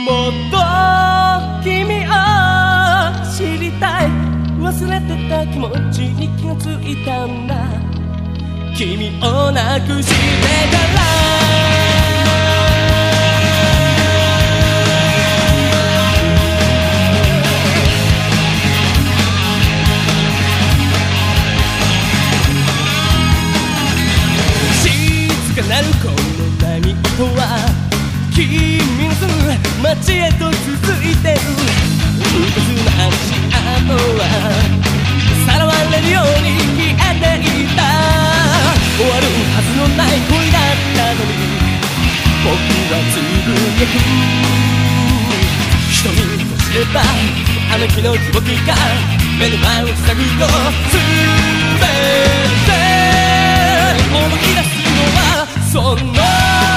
もっと君を知りたい。忘れてた気持ちに気がついたんだ。君をなくしてから君の住む街へと続いてるうつな足跡はさらわれるように消えていた終わるはずのない恋だったのに。僕はつぶやく瞳とすればあの日の記憶が目の前を塞ぐよ全て思い出すのはその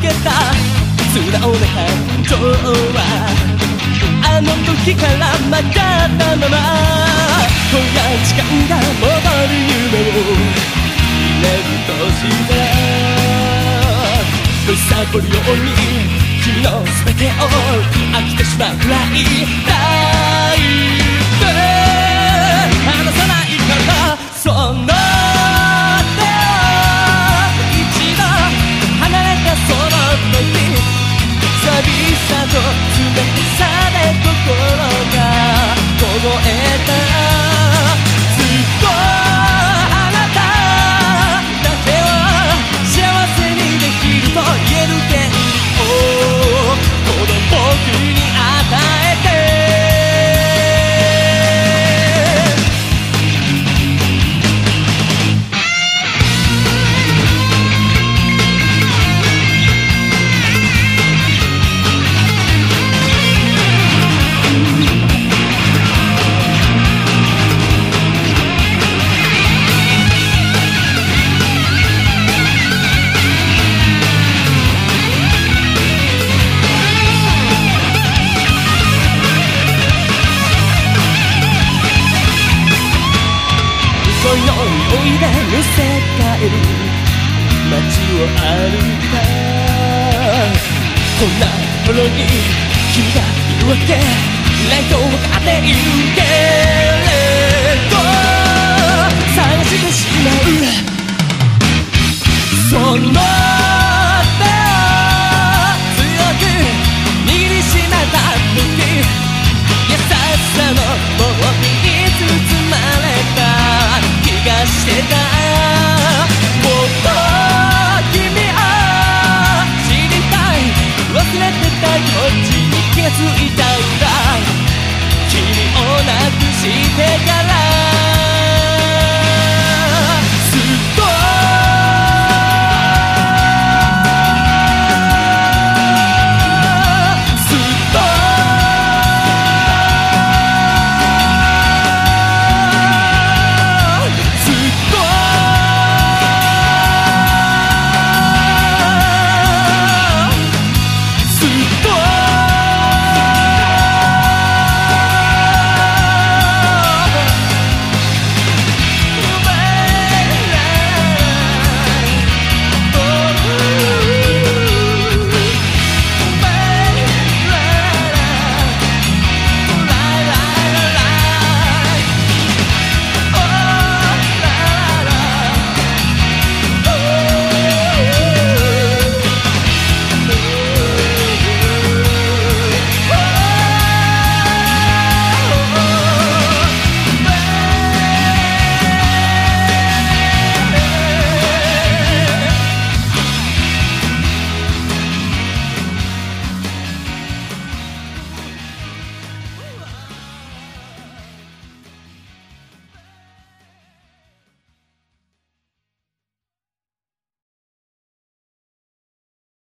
けた素直な感情はあの時から曲がったまま今夜時間が戻る夢を。入れるとしたむさぼるように君の全てを。飽きてしまうくらい冷たさ帰る街を歩いた。こんなところに君がいるわけライトを当ているけれど探してしまう。そ